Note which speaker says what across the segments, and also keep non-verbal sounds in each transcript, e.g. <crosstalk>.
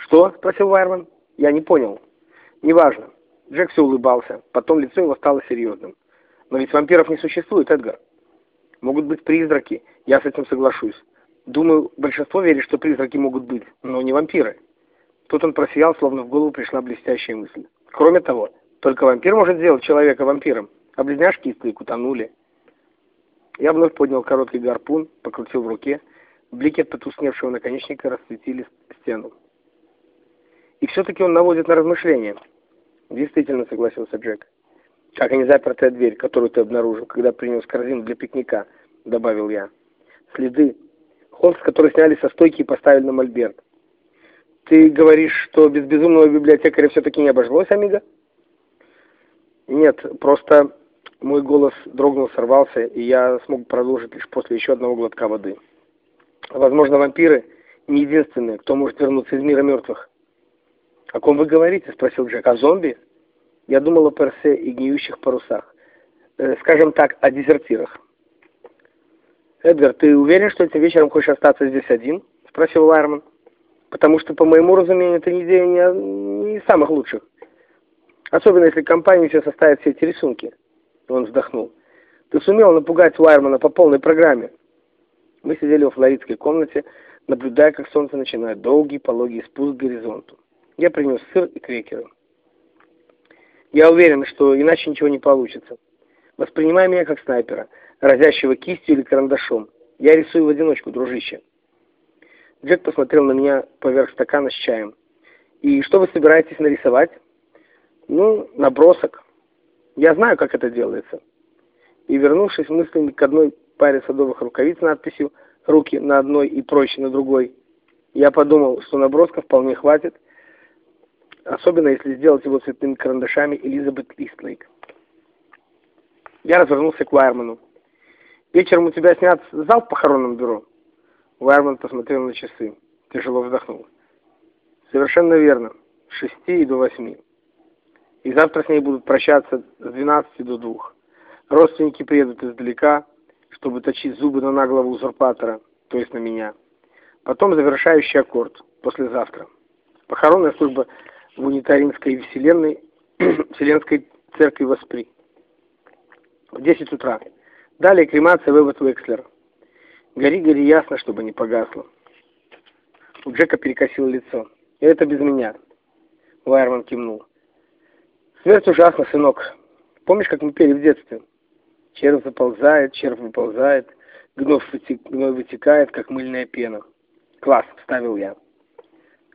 Speaker 1: «Что?» — спросил Вайерман. «Я не понял». «Неважно». Джек все улыбался, потом лицо его стало серьезным. «Но ведь вампиров не существует, Эдгар. Могут быть призраки, я с этим соглашусь. Думаю, большинство верит, что призраки могут быть, но не вампиры». Тут он просиял, словно в голову пришла блестящая мысль. «Кроме того, только вампир может сделать человека вампиром, а близняшки из утонули». Я вновь поднял короткий гарпун, покрутил в руке. Блики от потускневшего наконечника расцветили стену. И все-таки он наводит на размышления. Действительно, согласился Джек. Как и незапертая дверь, которую ты обнаружил, когда принес корзину для пикника, добавил я. Следы. Холст, который сняли со стойки и поставили на мольберт. Ты говоришь, что без безумного библиотекаря все-таки не обошлось, Амиго? Нет, просто мой голос дрогнул, сорвался, и я смог продолжить лишь после еще одного глотка воды. Возможно, вампиры не единственные, кто может вернуться из мира мертвых. «О ком вы говорите?» — спросил Джек. «О зомби?» Я думал о Персе и гниющих парусах. Э, скажем так, о дезертирах. «Эдгар, ты уверен, что этим вечером хочешь остаться здесь один?» — спросил Лайерман. «Потому что, по моему разумению, это не идея не, не из самых лучших. Особенно, если компания все составит все эти рисунки». Он вздохнул. «Ты сумел напугать Уайермана по полной программе». Мы сидели во флоридской комнате, наблюдая, как солнце начинает долгий пологий спуск к горизонту. Я принес сыр и крекеры. Я уверен, что иначе ничего не получится. Воспринимай меня как снайпера, разящего кистью или карандашом. Я рисую в одиночку, дружище. Джек посмотрел на меня поверх стакана с чаем. «И что вы собираетесь нарисовать?» «Ну, набросок. Я знаю, как это делается. И вернувшись мыслями к одной паре садовых рукавиц с надписью «Руки на одной и проще на другой», я подумал, что наброска вполне хватит, особенно если сделать его цветными карандашами Элизабет Истлейк. Я развернулся к Вайерману. «Вечером у тебя снят зал в похоронном бюро?» Вайерман посмотрел на часы, тяжело вздохнул. «Совершенно верно. С шести и до восьми и завтра с ней будут прощаться с 12 до 2. Родственники приедут издалека, чтобы точить зубы на наглого узурпатора, то есть на меня. Потом завершающий аккорд, послезавтра. Похоронная служба в унитаринской вселенной, <clears throat> Вселенской церкви Воспри. В 10 утра. Далее кремация вывод Векслера. Гори, гори ясно, чтобы не погасло. У Джека перекосило лицо. И это без меня. Вайерман кивнул. Смерть ужасна, сынок. Помнишь, как мы пели в детстве? Червь заползает, червь выползает, гной, вытек, гной вытекает, как мыльная пена. Класс, вставил я.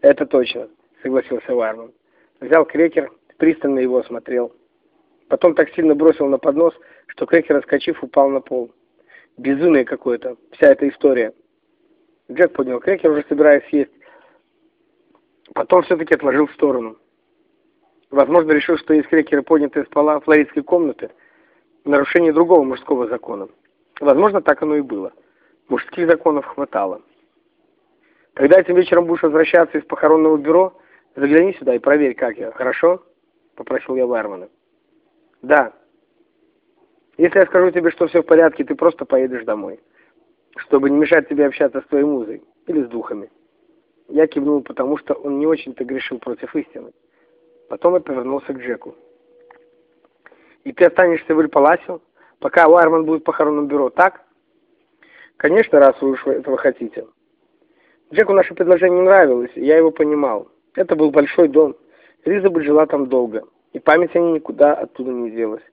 Speaker 1: Это точно, согласился Варман. Взял крекер, пристально его осмотрел. Потом так сильно бросил на поднос, что крекер, отскочив, упал на пол. Безумие какое-то, вся эта история. Джек поднял крекер, уже собираясь съесть. Потом все-таки отложил в сторону. Возможно, решил, что есть крекеры, поднятые с пола флоридской комнаты, нарушение другого мужского закона. Возможно, так оно и было. Мужских законов хватало. Когда этим вечером будешь возвращаться из похоронного бюро, загляни сюда и проверь, как я, хорошо? Попросил я Вармана. Да. Если я скажу тебе, что все в порядке, ты просто поедешь домой. Чтобы не мешать тебе общаться с твоей музой или с духами. Я кивнул, потому что он не очень-то грешил против истины. Потом я повернулся к Джеку. «И ты останешься в Эль-Паласио, пока Уайерман будет в похоронном бюро, так?» «Конечно, раз вы этого хотите». Джеку наше предложение не нравилось, и я его понимал. Это был большой дом. Элизабет жила там долго, и память о ней никуда оттуда не делась.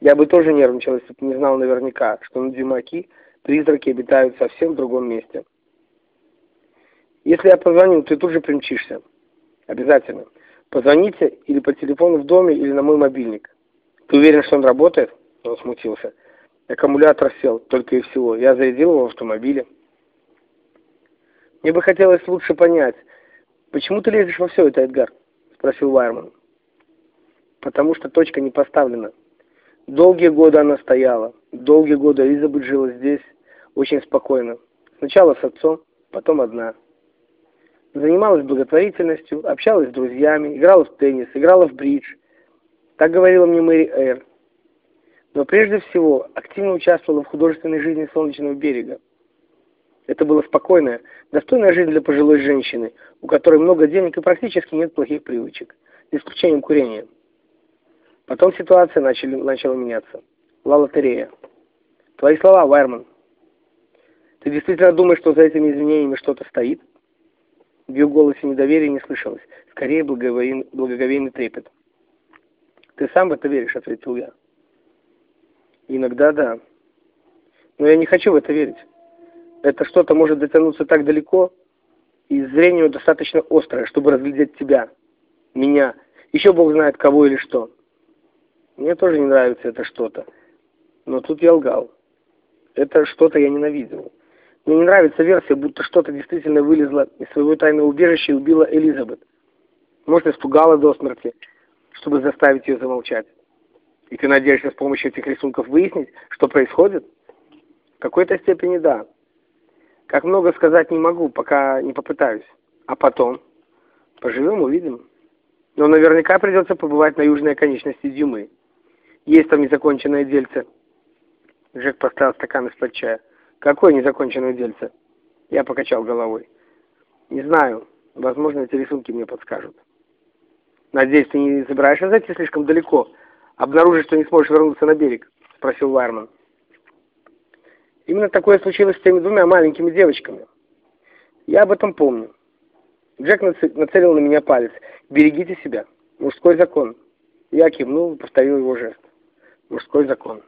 Speaker 1: Я бы тоже нервничал, если бы не знал наверняка, что на Дюмаки призраки обитают совсем в другом месте. Если я позвоню, ты тут же примчишься. Обязательно. Позвоните или по телефону в доме, или на мой мобильник. Ты уверен, что он работает? Он смутился. Аккумулятор сел, только и всего. Я зарядил его в автомобиле. Мне бы хотелось лучше понять, почему ты лезешь во все это, Эдгар? Спросил Вайерман. Потому что точка не поставлена. Долгие годы она стояла. Долгие годы Элизабет жила здесь очень спокойно. Сначала с отцом, потом одна занималась благотворительностью, общалась с друзьями, играла в теннис, играла в бридж. Так говорила мне Мэри Эйр. Но прежде всего активно участвовала в художественной жизни Солнечного берега. Это была спокойная, достойная жизнь для пожилой женщины, у которой много денег и практически нет плохих привычек, за исключением курения. Потом ситуация начали, начала меняться. Ла лотерея. Твои слова, Вайерман. Ты действительно думаешь, что за этими извинениями что-то стоит? В ее голосе недоверия не слышалось, скорее благоговейный, благоговейный трепет. «Ты сам в это веришь?» — ответил я. «Иногда да. Но я не хочу в это верить. Это что-то может дотянуться так далеко, и зрение достаточно острое, чтобы разглядеть тебя, меня, еще Бог знает кого или что. Мне тоже не нравится это что-то. Но тут я лгал. Это что-то я ненавидел. Мне не нравится версия, будто что-то действительно вылезло из своего тайного убежища и убило Элизабет. Может, испугала до смерти, чтобы заставить ее замолчать. И ты надеешься с помощью этих рисунков выяснить, что происходит? В какой-то степени да. Как много сказать не могу, пока не попытаюсь. А потом? Поживем, увидим. Но наверняка придется побывать на южной оконечности Дюмы. Есть там незаконченное дельце. Джек поставил стакан из-под чая. Какое незаконченное дельце? Я покачал головой. Не знаю. Возможно, эти рисунки мне подскажут. Надеюсь, ты не собираешься зайти слишком далеко, обнаружить, что не сможешь вернуться на берег? Спросил Вайерман. Именно такое случилось с теми двумя маленькими девочками. Я об этом помню. Джек нацелил на меня палец. «Берегите себя. Мужской закон». Я кивнул и повторил его жест. «Мужской закон».